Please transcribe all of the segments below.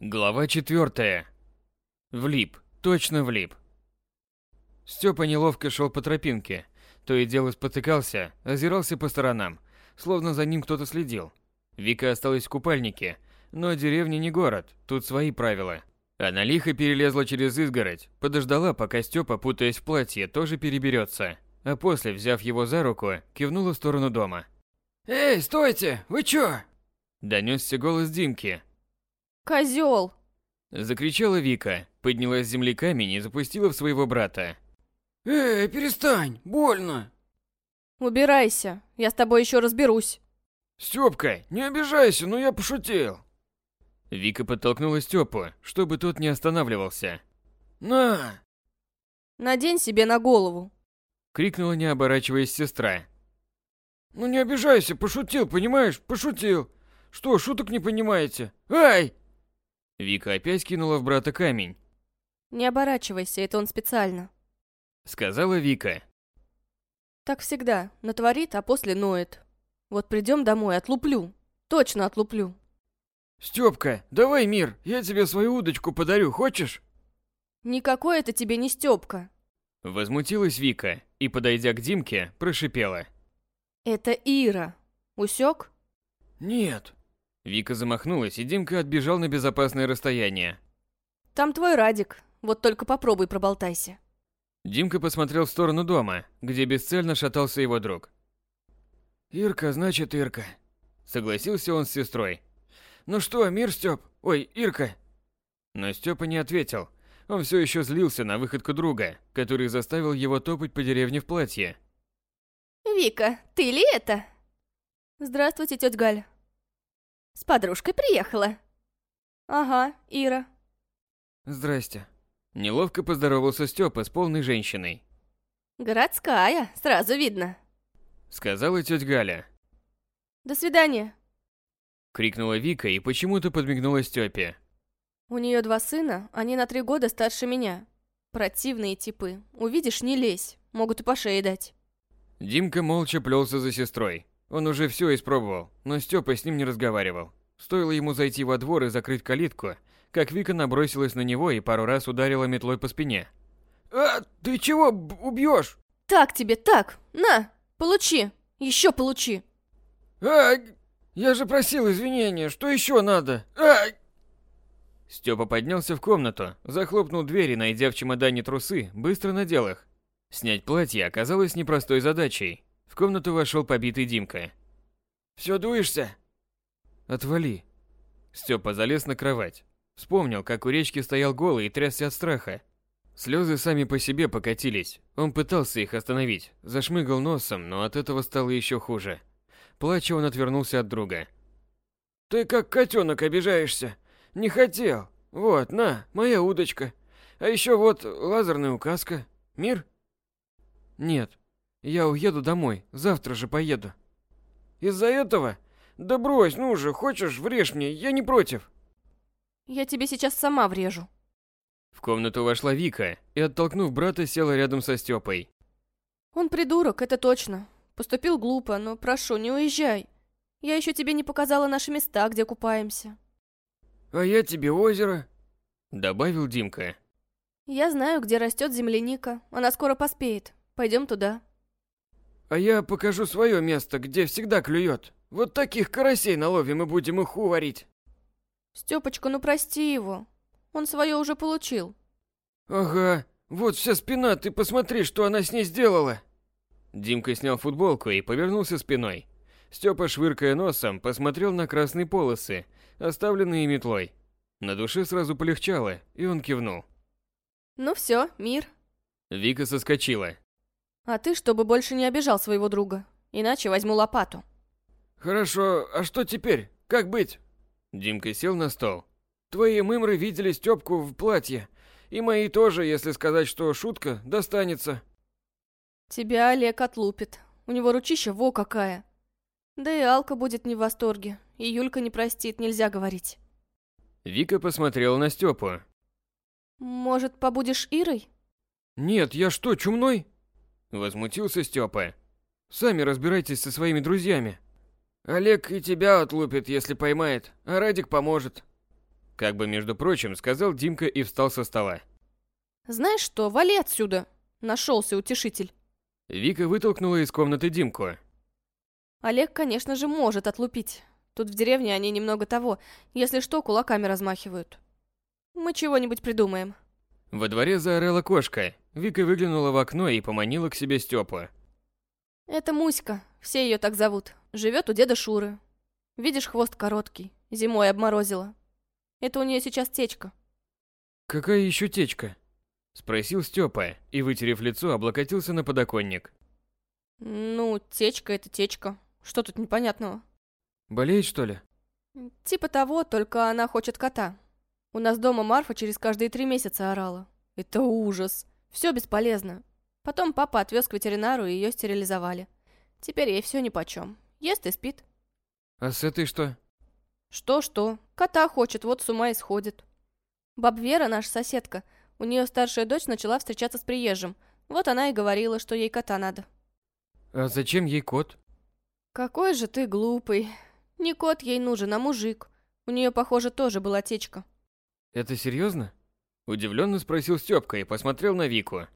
Глава четвертая. Влип, точно влип. Степа неловко шел по тропинке, то и дело спотыкался, озирался по сторонам, словно за ним кто-то следил. Вика осталась в купальнике, но деревня не город, тут свои правила. Она лихо перелезла через изгородь, подождала, пока Степа, путаясь в платье, тоже переберется, а после, взяв его за руку, кивнула в сторону дома. «Эй, стойте! Вы чё?» Донесся голос Димки, Козел! Закричала Вика, подняла с земли камень и запустила в своего брата. «Эй, перестань! Больно!» Убирайся, я с тобой еще разберусь. «Стёпка, не обижайся, но я пошутил!» Вика подтолкнула Степу, чтобы тот не останавливался. «На!» Надень себе на голову. Крикнула, не оборачиваясь, сестра. «Ну не обижайся, пошутил, понимаешь? Пошутил! Что, шуток не понимаете? Ай!» Вика опять кинула в брата камень. Не оборачивайся, это он специально. Сказала Вика. Так всегда, натворит, а после ноет. Вот придем домой, отлуплю. Точно отлуплю. «Стёпка, давай мир, я тебе свою удочку подарю, хочешь?» Никакой это тебе не Стёпка. Возмутилась Вика и, подойдя к Димке, прошипела. Это Ира. Усек? «Нет». Вика замахнулась, и Димка отбежал на безопасное расстояние. Там твой Радик. Вот только попробуй проболтайся. Димка посмотрел в сторону дома, где бесцельно шатался его друг. «Ирка, значит, Ирка». Согласился он с сестрой. «Ну что, мир, Стёп? Ой, Ирка!» Но Степа не ответил. Он все еще злился на выходку друга, который заставил его топать по деревне в платье. Вика, ты ли это? Здравствуйте, тетя Галя. С подружкой приехала? Ага, Ира. «Здрасте». Неловко поздоровался Степа с полной женщиной. Городская, сразу видно. Сказала тетя Галя. До свидания. Крикнула Вика и почему-то подмигнула Степе. У нее два сына, они на три года старше меня. Противные типы. Увидишь, не лезь. Могут и по шее дать. Димка молча плелся за сестрой. Он уже все испробовал, но Степа с ним не разговаривал. Стоило ему зайти во двор и закрыть калитку, как Вика набросилась на него и пару раз ударила метлой по спине. «А, ты чего, убьёшь? Так тебе, так. На, получи. Еще получи. А, я же просил извинения, что еще надо? А, Степа поднялся в комнату, захлопнул дверь и, найдя в чемодане трусы, быстро надел их. Снять платье оказалось непростой задачей. В комнату вошел побитый Димка. все дуешься? «Отвали». Степа залез на кровать. Вспомнил, как у речки стоял голый и трясся от страха. Слезы сами по себе покатились. Он пытался их остановить, зашмыгал носом, но от этого стало еще хуже. Плача, он отвернулся от друга. Ты как котенок обижаешься. Не хотел. Вот, на, моя удочка. А еще вот лазерная указка. Мир? «Нет, я уеду домой, завтра же поеду». Из-за этого? Да брось, ну же, хочешь, врежь мне, я не против. Я тебе сейчас сама врежу. В комнату вошла Вика и, оттолкнув брата, села рядом со Степой. Он придурок, это точно. Поступил глупо, но прошу, не уезжай. Я еще тебе не показала наши места, где купаемся. А я тебе озеро. Добавил Димка. Я знаю, где растет земляника. Она скоро поспеет. Пойдем туда. А я покажу свое место, где всегда клюет. Вот таких карасей наловим и будем их варить. Степочка, ну прости его. Он свое уже получил. Ага, вот вся спина, ты посмотри, что она с ней сделала. Димка снял футболку и повернулся спиной. Степа, швыркая носом, посмотрел на красные полосы, оставленные метлой. На душе сразу полегчало, и он кивнул. Ну все, мир. Вика соскочила. А ты, чтобы больше не обижал своего друга. Иначе возьму лопату. Хорошо, а что теперь? Как быть? Димка сел на стол. Твои мымры видели Стёпку в платье. И мои тоже, если сказать, что шутка, достанется. Тебя Олег отлупит. У него ручища во какая. Да и Алка будет не в восторге. И Юлька не простит, нельзя говорить. Вика посмотрела на Степу. Может, побудешь Ирой? Нет, я что, чумной? Возмутился Степа. Сами разбирайтесь со своими друзьями. Олег и тебя отлупит, если поймает, а Радик поможет. Как бы, между прочим, сказал Димка и встал со стола. Знаешь что, вали отсюда. Нашелся утешитель. Вика вытолкнула из комнаты Димку. Олег, конечно же, может отлупить. Тут в деревне они немного того, если что, кулаками размахивают. Мы чего-нибудь придумаем. Во дворе заорала кошка. Вика выглянула в окно и поманила к себе Степу. Это Муська, все ее так зовут. Живет у деда Шуры. Видишь, хвост короткий, зимой обморозила. Это у нее сейчас течка. Какая еще течка? Спросил Степа и, вытерев лицо, облокотился на подоконник. Ну, течка это течка. Что тут непонятного? Болеет, что ли? Типа того, только она хочет кота. У нас дома Марфа через каждые три месяца орала. Это ужас. Все бесполезно. Потом папа отвез к ветеринару и ее стерилизовали. Теперь ей все нипочем. Ест и спит. А с этой что? Что-что? Кота хочет, вот с ума и сходит. Баб Вера, наша соседка, у нее старшая дочь начала встречаться с приезжим. Вот она и говорила, что ей кота надо. А зачем ей кот? Какой же ты глупый. Не кот ей нужен, а мужик. У нее, похоже, тоже была течка. Это серьезно? Удивленно спросил Степка и посмотрел на Вику.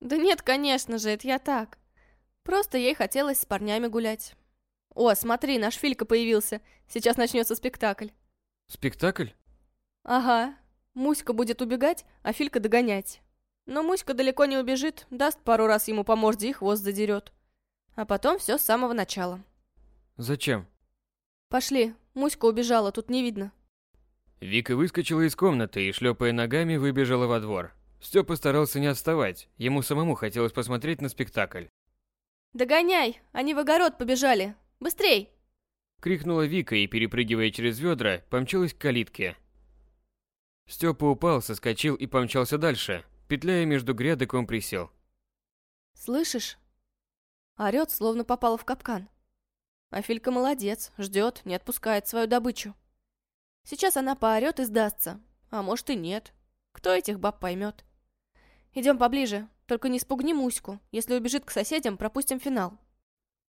Да нет, конечно же, это я так. Просто ей хотелось с парнями гулять. О, смотри, наш Филька появился. Сейчас начнется спектакль. Спектакль? Ага. Муська будет убегать, а Филька догонять. Но Муська далеко не убежит, даст пару раз ему по морде и хвост задерет. А потом все с самого начала. Зачем? Пошли, Муська убежала, тут не видно. Вика выскочила из комнаты и, шлепая ногами, выбежала во двор. Степа старался не отставать, ему самому хотелось посмотреть на спектакль. «Догоняй! Они в огород побежали! Быстрей!» Крикнула Вика и, перепрыгивая через ведра, помчалась к калитке. Степа упал, соскочил и помчался дальше. Петляя между грядок, он присел. «Слышишь?» Орёт, словно попала в капкан. А Филька молодец, ждет, не отпускает свою добычу. Сейчас она поорет и сдастся, а может и нет. Кто этих баб поймет? Идем поближе, только не спугни Муську. Если убежит к соседям, пропустим финал.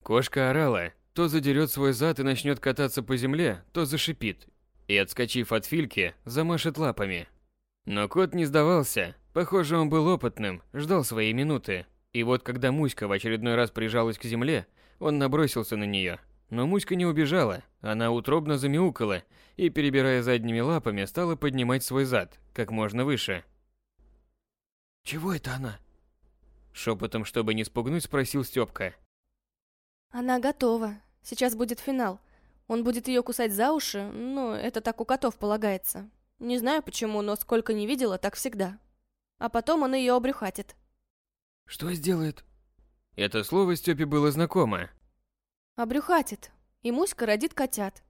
Кошка орала, то задерет свой зад и начнет кататься по земле, то зашипит. И, отскочив от Фильки, замашет лапами. Но кот не сдавался. Похоже, он был опытным, ждал своей минуты. И вот когда Муська в очередной раз прижалась к земле, он набросился на нее. Но Муська не убежала, она утробно замяукала и, перебирая задними лапами, стала поднимать свой зад как можно выше. «Чего это она?» Шепотом, чтобы не спугнуть, спросил Степка. Она готова. Сейчас будет финал. Он будет ее кусать за уши, ну, это так у котов полагается. Не знаю почему, но сколько не видела, так всегда. А потом он ее обрюхатит. «Что сделает?» Это слово Степе было знакомо. Обрюхатит. И Муська родит котят.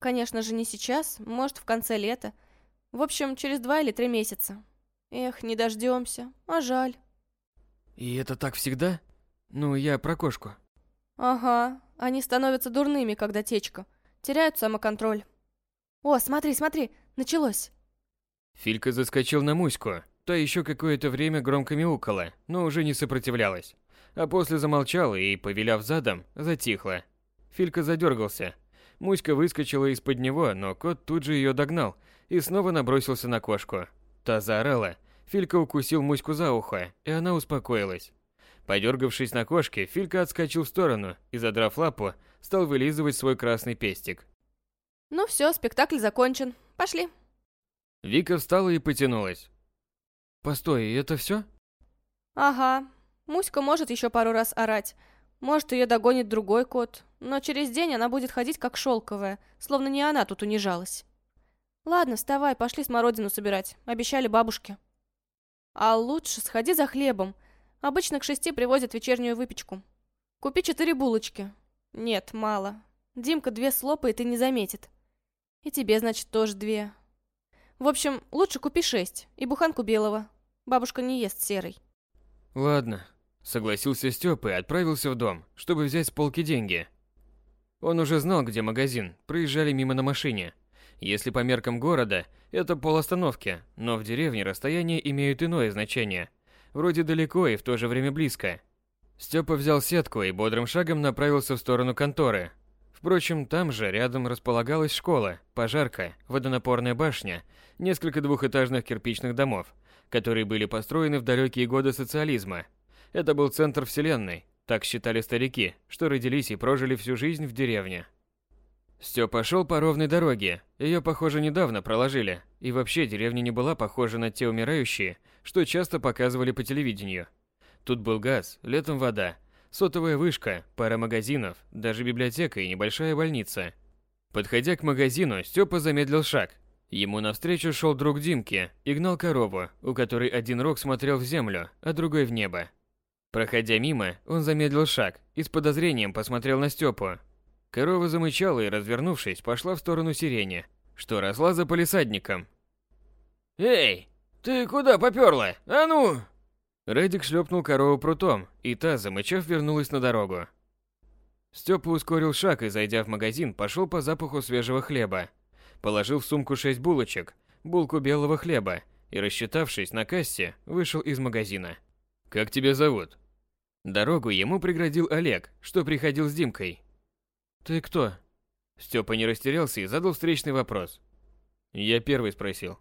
Конечно же, не сейчас, может, в конце лета. В общем, через два или три месяца. Эх, не дождемся, а жаль. «И это так всегда? Ну, я про кошку». Ага, они становятся дурными, когда течка. Теряют самоконтроль. О, смотри, смотри, началось. Филька заскочил на Муську. Та еще какое-то время громко мяукала, но уже не сопротивлялась. А после замолчала и, повеляв задом, затихла. Филька задергался. Муська выскочила из-под него, но кот тут же ее догнал и снова набросился на кошку. Та заорала. Филька укусил Муську за ухо, и она успокоилась. Подергавшись на кошке, Филька отскочил в сторону и, задрав лапу, стал вылизывать свой красный пестик. Ну все, спектакль закончен. Пошли. Вика встала и потянулась. «Постой, это все? Ага. Муська может еще пару раз орать. Может, ее догонит другой кот. Но через день она будет ходить как шелковая, словно не она тут унижалась. Ладно, вставай, пошли смородину собирать. Обещали бабушке. А лучше сходи за хлебом. Обычно к шести привозят вечернюю выпечку. Купи четыре булочки. Нет, мало. Димка две слопает и не заметит. И тебе, значит, тоже две. В общем, лучше купи шесть и буханку белого. Бабушка не ест серый. Ладно, согласился Стёпа и отправился в дом, чтобы взять с полки деньги. Он уже знал, где магазин, проезжали мимо на машине. Если по меркам города, это полостановки, но в деревне расстояния имеют иное значение. Вроде далеко и в то же время близко. Степа взял сетку и бодрым шагом направился в сторону конторы. Впрочем, там же рядом располагалась школа, пожарка, водонапорная башня, несколько двухэтажных кирпичных домов, которые были построены в далекие годы социализма. Это был центр вселенной, так считали старики, что родились и прожили всю жизнь в деревне. Стёпа шел по ровной дороге. Ее, похоже, недавно проложили. И вообще деревня не была похожа на те умирающие, что часто показывали по телевидению. Тут был газ, летом вода, сотовая вышка, пара магазинов, даже библиотека и небольшая больница. Подходя к магазину, Стёпа замедлил шаг. Ему навстречу шел друг Димки и гнал корову, у которой один рог смотрел в землю, а другой в небо. Проходя мимо, он замедлил шаг и с подозрением посмотрел на Стёпу, Корова замычала и, развернувшись, пошла в сторону сирени, что росла за полисадником. «Эй, ты куда попёрла? А ну!» Редик шлепнул корову прутом, и та, замычав, вернулась на дорогу. Степа ускорил шаг и, зайдя в магазин, пошел по запаху свежего хлеба. Положил в сумку шесть булочек, булку белого хлеба и, рассчитавшись на кассе, вышел из магазина. «Как тебя зовут?» Дорогу ему преградил Олег, что приходил с Димкой. «Ты кто?» Степа не растерялся и задал встречный вопрос. Я первый спросил.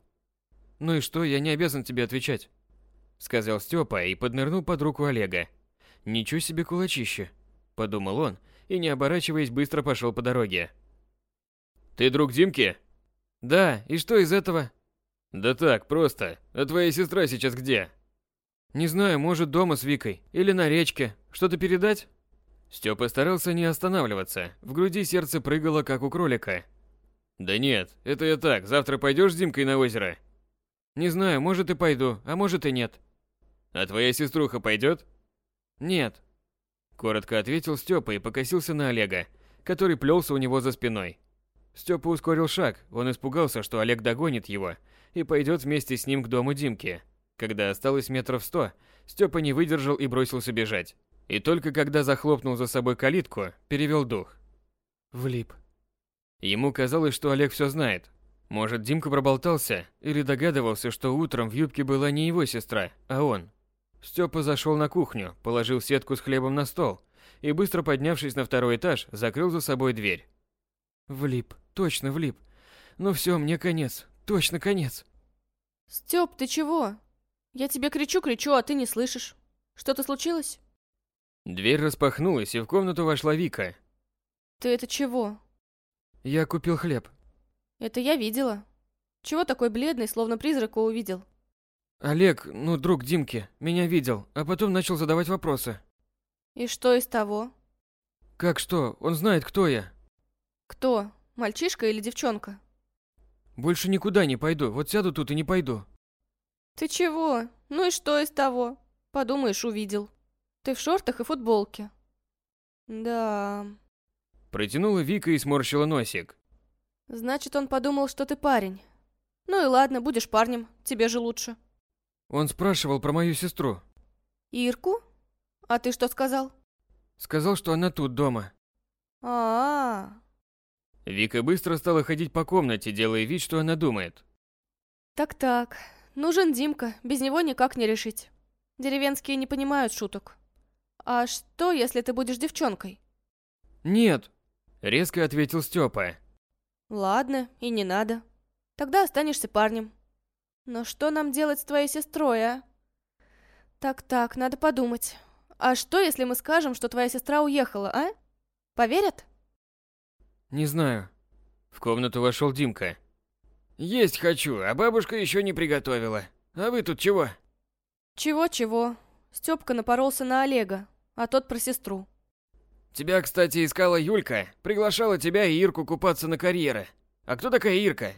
«Ну и что, я не обязан тебе отвечать?» Сказал Степа и поднырнул под руку Олега. «Ничего себе кулачище!» Подумал он и, не оборачиваясь, быстро пошел по дороге. «Ты друг Димки?» «Да, и что из этого?» «Да так, просто. А твоя сестра сейчас где?» «Не знаю, может, дома с Викой. Или на речке. Что-то передать?» Степа старался не останавливаться. В груди сердце прыгало, как у кролика. «Да нет, это я так. Завтра пойдешь с Димкой на озеро?» «Не знаю, может и пойду, а может и нет». «А твоя сеструха пойдет?» «Нет». Коротко ответил Степа и покосился на Олега, который плелся у него за спиной. Степа ускорил шаг, он испугался, что Олег догонит его и пойдет вместе с ним к дому Димки. Когда осталось метров сто, Степа не выдержал и бросился бежать. И только когда захлопнул за собой калитку, перевел дух. Влип. Ему казалось, что Олег все знает. Может, Димка проболтался или догадывался, что утром в юбке была не его сестра, а он. Степа зашел на кухню, положил сетку с хлебом на стол и, быстро поднявшись на второй этаж, закрыл за собой дверь. Влип, точно влип. Ну все, мне конец, точно конец. Степ, ты чего? Я тебе кричу-кричу, а ты не слышишь. Что-то случилось? Дверь распахнулась, и в комнату вошла Вика. Ты это чего? Я купил хлеб. Это я видела. Чего такой бледный, словно призрака увидел? Олег, ну, друг Димки, меня видел, а потом начал задавать вопросы. И что из того? Как что? Он знает, кто я. Кто? Мальчишка или девчонка? Больше никуда не пойду, вот сяду тут и не пойду. Ты чего? Ну и что из того? Подумаешь, увидел. Ты в шортах и футболке. Да. Протянула Вика и сморщила носик. Значит, он подумал, что ты парень. Ну и ладно, будешь парнем, тебе же лучше. Он спрашивал про мою сестру. Ирку? А ты что сказал? Сказал, что она тут дома. А, -а, -а. Вика быстро стала ходить по комнате, делая вид, что она думает. Так-так, нужен Димка, без него никак не решить. Деревенские не понимают шуток. «А что, если ты будешь девчонкой?» «Нет», — резко ответил Степа. «Ладно, и не надо. Тогда останешься парнем. Но что нам делать с твоей сестрой, а?» «Так-так, надо подумать. А что, если мы скажем, что твоя сестра уехала, а? Поверят?» «Не знаю». В комнату вошел Димка. «Есть хочу, а бабушка еще не приготовила. А вы тут чего?» «Чего-чего?» Степка напоролся на Олега, а тот про сестру. Тебя, кстати, искала Юлька. Приглашала тебя и Ирку купаться на карьеры. А кто такая Ирка?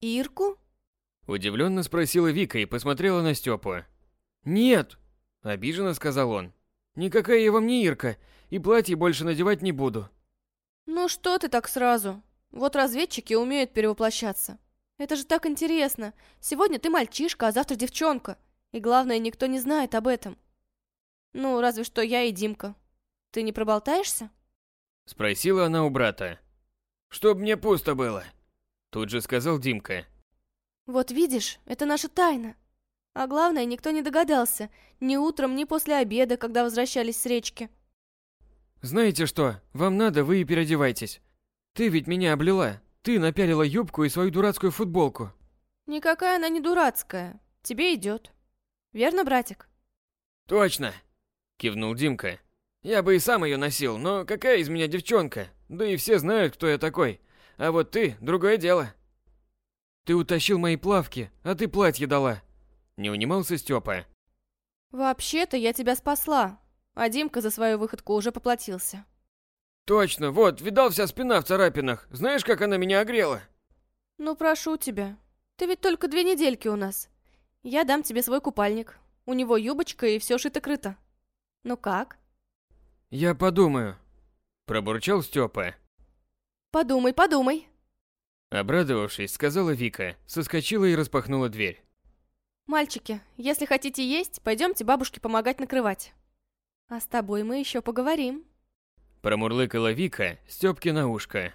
Ирку? Удивленно спросила Вика и посмотрела на Степу. Нет, обиженно сказал он. Никакая я вам не Ирка, и платье больше надевать не буду. Ну что ты так сразу? Вот разведчики умеют перевоплощаться. Это же так интересно. Сегодня ты мальчишка, а завтра девчонка. И главное, никто не знает об этом. Ну, разве что я и Димка. Ты не проболтаешься? Спросила она у брата. Чтоб мне пусто было. Тут же сказал Димка. Вот видишь, это наша тайна. А главное, никто не догадался. Ни утром, ни после обеда, когда возвращались с речки. Знаете что, вам надо, вы и переодевайтесь. Ты ведь меня облила. Ты напялила юбку и свою дурацкую футболку. Никакая она не дурацкая. Тебе идет. Верно, братик? Точно, кивнул Димка. Я бы и сам ее носил, но какая из меня девчонка? Да и все знают, кто я такой. А вот ты другое дело. Ты утащил мои плавки, а ты платье дала. Не унимался Степа. Вообще-то я тебя спасла, а Димка за свою выходку уже поплатился. Точно, вот, видал вся спина в царапинах. Знаешь, как она меня огрела? Ну, прошу тебя. Ты ведь только две недельки у нас. Я дам тебе свой купальник. У него юбочка и все шито-крыто. Ну как? Я подумаю. Пробурчал Степа. Подумай, подумай. Обрадовавшись, сказала Вика, соскочила и распахнула дверь. Мальчики, если хотите есть, пойдемте бабушке помогать накрывать. А с тобой мы еще поговорим. Промурлыкала Вика Стёпке на ушко.